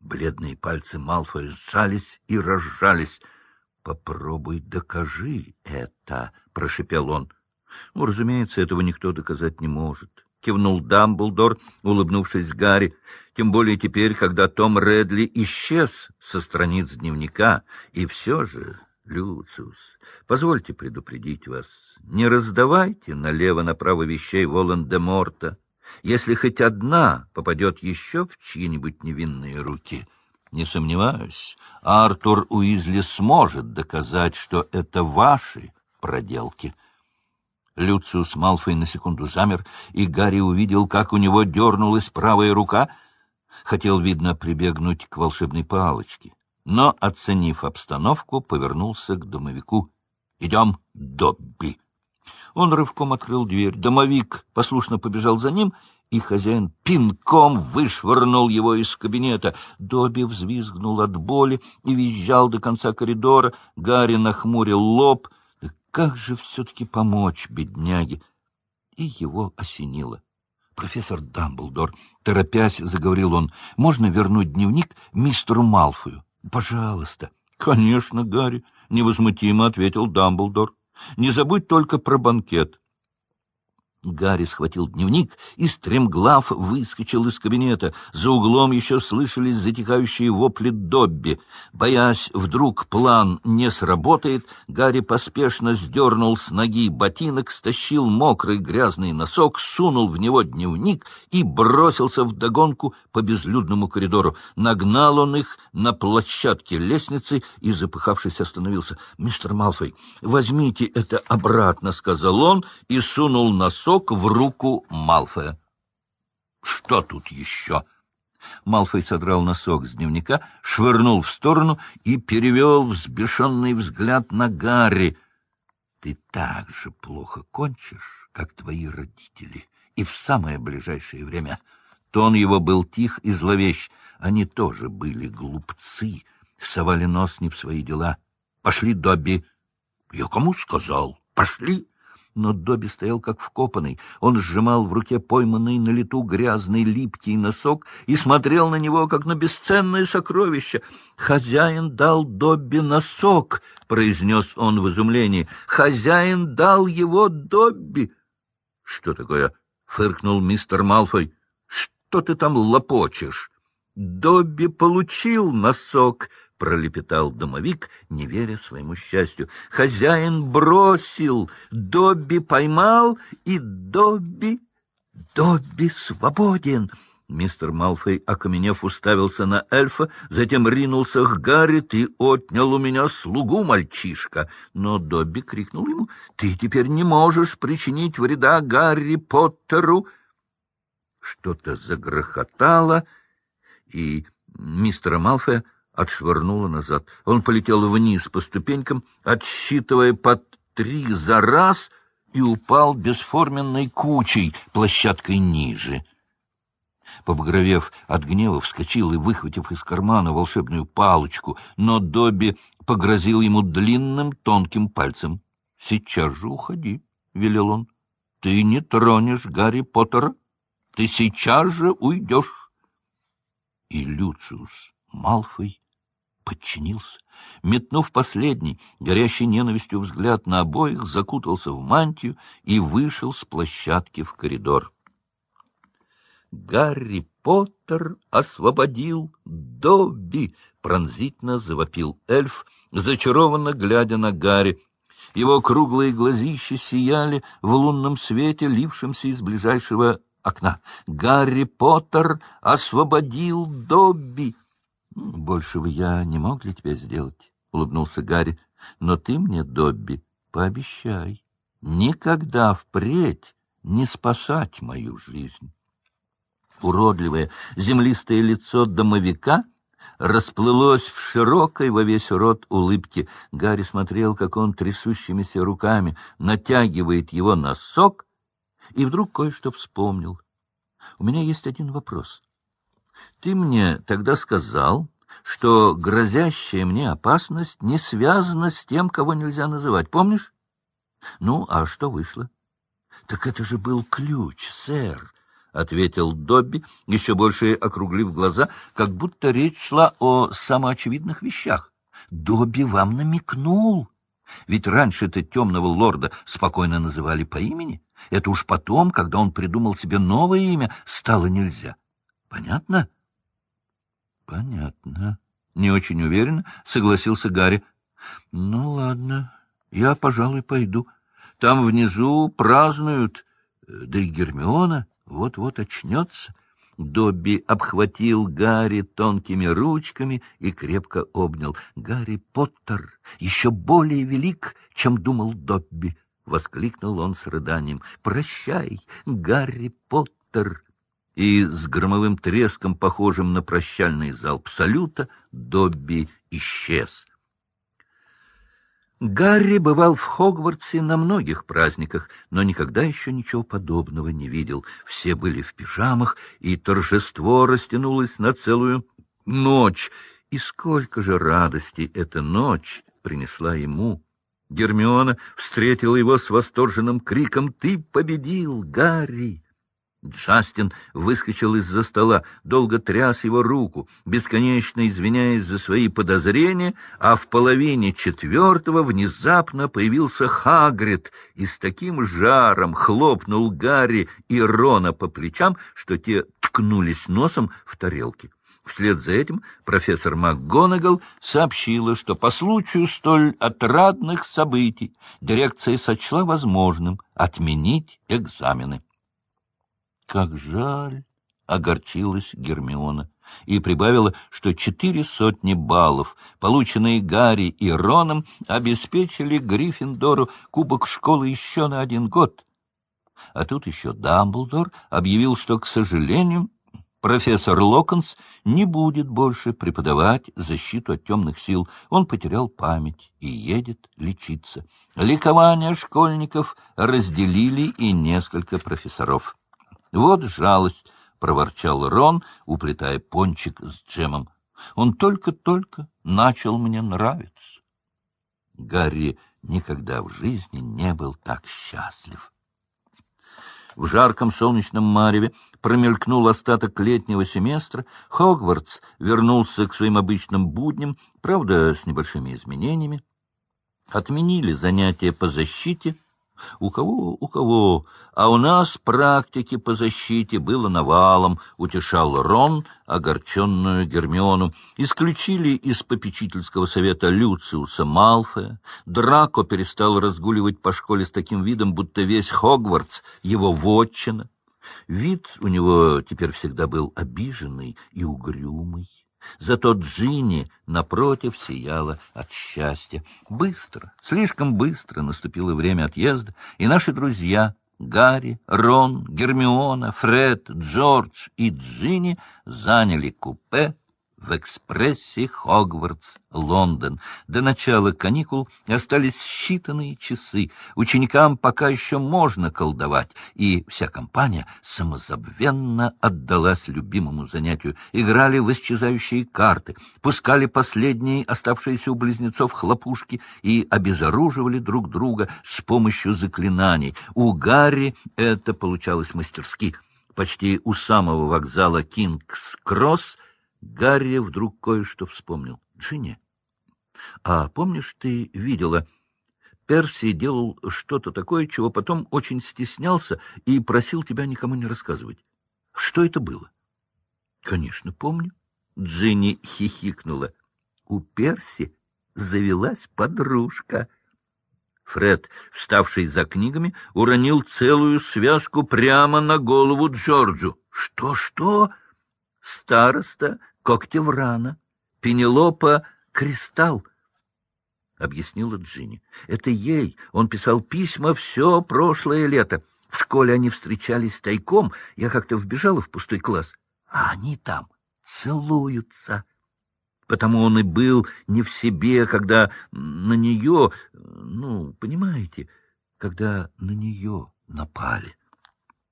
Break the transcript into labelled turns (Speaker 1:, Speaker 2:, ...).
Speaker 1: Бледные пальцы Малфоя сжались и разжались. — Попробуй докажи это, — прошепел он. — Ну, разумеется, этого никто доказать не может. — кивнул Дамблдор, улыбнувшись Гарри. — Тем более теперь, когда Том Редли исчез со страниц дневника. И все же, Люциус, позвольте предупредить вас, не раздавайте налево-направо вещей Волан-де-Морта если хоть одна попадет еще в чьи-нибудь невинные руки. Не сомневаюсь, Артур Уизли сможет доказать, что это ваши проделки. Люциус Малфой на секунду замер, и Гарри увидел, как у него дернулась правая рука. Хотел, видно, прибегнуть к волшебной палочке, но, оценив обстановку, повернулся к домовику. — Идем, Добби! Он рывком открыл дверь. Домовик послушно побежал за ним, и хозяин пинком вышвырнул его из кабинета. Добби взвизгнул от боли и визжал до конца коридора. Гарри нахмурил лоб. Как же все-таки помочь бедняге? И его осенило. «Профессор Дамблдор», — торопясь, заговорил он, — «можно вернуть дневник мистеру Малфою?» «Пожалуйста». «Конечно, Гарри», — невозмутимо ответил Дамблдор. Не забудь только про банкет. Гарри схватил дневник и стремглав выскочил из кабинета. За углом еще слышались затихающие вопли Добби. Боясь, вдруг план не сработает, Гарри поспешно сдернул с ноги ботинок, стащил мокрый грязный носок, сунул в него дневник и бросился вдогонку по безлюдному коридору. Нагнал он их на площадке лестницы и, запыхавшись, остановился. — Мистер Малфой, возьмите это обратно, — сказал он и сунул носок бросок в руку Малфоя. — Что тут еще? Малфой содрал носок с дневника, швырнул в сторону и перевел взбешенный взгляд на Гарри. — Ты так же плохо кончишь, как твои родители, и в самое ближайшее время. Тон его был тих и зловещ. Они тоже были глупцы, совали нос не в свои дела. — Пошли, Добби! — Я кому сказал? Пошли! Но Добби стоял как вкопанный. Он сжимал в руке пойманный на лету грязный липкий носок и смотрел на него, как на бесценное сокровище. «Хозяин дал Добби носок!» — произнес он в изумлении. «Хозяин дал его Добби!» «Что такое?» — фыркнул мистер Малфой. «Что ты там лопочешь?» «Добби получил носок!» Пролепетал домовик, не веря своему счастью. Хозяин бросил, Добби поймал, и Добби... Добби свободен! Мистер Малфой, окаменев, уставился на эльфа, затем ринулся к Гарри. «Ты отнял у меня слугу, мальчишка!» Но Добби крикнул ему. «Ты теперь не можешь причинить вреда Гарри Поттеру!» Что-то загрохотало, и мистера Малфоя отшвырнуло назад. Он полетел вниз по ступенькам, отсчитывая по три за раз, и упал бесформенной кучей, площадкой ниже. Побагровев от гнева, вскочил и, выхватив из кармана волшебную палочку, но Добби погрозил ему длинным тонким пальцем. — Сейчас же уходи, — велел он. — Ты не тронешь Гарри Поттера. Ты сейчас же уйдешь. И Люциус Малфой подчинился. Метнув последний, горящий ненавистью взгляд на обоих, закутался в мантию и вышел с площадки в коридор. «Гарри Поттер освободил Добби!» — пронзительно завопил эльф, зачарованно глядя на Гарри. Его круглые глазища сияли в лунном свете, лившемся из ближайшего окна. «Гарри Поттер освободил Добби!» — Большего я не мог для тебя сделать, — улыбнулся Гарри. — Но ты мне, Добби, пообещай, никогда впредь не спасать мою жизнь. Уродливое землистое лицо домовика расплылось в широкой во весь рот улыбке. Гарри смотрел, как он трясущимися руками натягивает его носок, и вдруг кое-что вспомнил. — У меня есть один вопрос. — ты мне тогда сказал, что грозящая мне опасность не связана с тем, кого нельзя называть. Помнишь? Ну, а что вышло? Так это же был ключ, сэр. — ответил Добби, еще больше округлив глаза, как будто речь шла о самоочевидных вещах. — Добби вам намекнул. Ведь раньше-то темного лорда спокойно называли по имени. Это уж потом, когда он придумал себе новое имя, стало нельзя. Понятно? — Понятно. Не очень уверенно согласился Гарри. — Ну, ладно, я, пожалуй, пойду. Там внизу празднуют, да и Гермиона вот-вот очнется. Добби обхватил Гарри тонкими ручками и крепко обнял. «Гарри Поттер еще более велик, чем думал Добби!» — воскликнул он с рыданием. «Прощай, Гарри Поттер!» И с громовым треском, похожим на прощальный залп салюта, Добби исчез. Гарри бывал в Хогвартсе на многих праздниках, но никогда еще ничего подобного не видел. Все были в пижамах, и торжество растянулось на целую ночь. И сколько же радости эта ночь принесла ему! Гермиона встретила его с восторженным криком «Ты победил, Гарри!» Джастин выскочил из-за стола, долго тряс его руку, бесконечно извиняясь за свои подозрения, а в половине четвертого внезапно появился Хагрид и с таким жаром хлопнул Гарри и Рона по плечам, что те ткнулись носом в тарелки. Вслед за этим профессор МакГонагал сообщила, что по случаю столь отрадных событий дирекция сочла возможным отменить экзамены. Как жаль! — огорчилась Гермиона и прибавила, что четыре сотни баллов, полученные Гарри и Роном, обеспечили Гриффиндору кубок школы еще на один год. А тут еще Дамблдор объявил, что, к сожалению, профессор Локонс не будет больше преподавать защиту от темных сил. Он потерял память и едет лечиться. Ликование школьников разделили и несколько профессоров. — Вот жалость, — проворчал Рон, уплетая пончик с джемом. — Он только-только начал мне нравиться. Гарри никогда в жизни не был так счастлив. В жарком солнечном мареве промелькнул остаток летнего семестра. Хогвартс вернулся к своим обычным будням, правда, с небольшими изменениями. Отменили занятия по защите — у кого, у кого, а у нас практики по защите было навалом, утешал Рон огорченную Гермиону. Исключили из попечительского совета Люциуса Малфоя. Драко перестал разгуливать по школе с таким видом, будто весь Хогвартс — его вотчина. Вид у него теперь всегда был обиженный и угрюмый. Зато Джинни, напротив, сияла от счастья. Быстро, слишком быстро наступило время отъезда, и наши друзья Гарри, Рон, Гермиона, Фред, Джордж и Джинни заняли купе в экспрессе Хогвартс, Лондон. До начала каникул остались считанные часы. Ученикам пока еще можно колдовать, и вся компания самозабвенно отдалась любимому занятию. Играли в исчезающие карты, пускали последние оставшиеся у близнецов хлопушки и обезоруживали друг друга с помощью заклинаний. У Гарри это получалось мастерски. Почти у самого вокзала Кингс-Кросс — Гарри вдруг кое-что вспомнил. — Джинни, а помнишь, ты видела... Перси делал что-то такое, чего потом очень стеснялся и просил тебя никому не рассказывать. Что это было? — Конечно, помню. Джинни хихикнула. У Перси завелась подружка. Фред, вставший за книгами, уронил целую связку прямо на голову Джорджу. «Что, — Что-что? Староста Когтеврана, Пенелопа Кристалл, — объяснила Джинни. Это ей он писал письма все прошлое лето. В школе они встречались тайком, я как-то вбежала в пустой класс, а они там целуются. Потому он и был не в себе, когда на нее, ну, понимаете, когда на нее напали.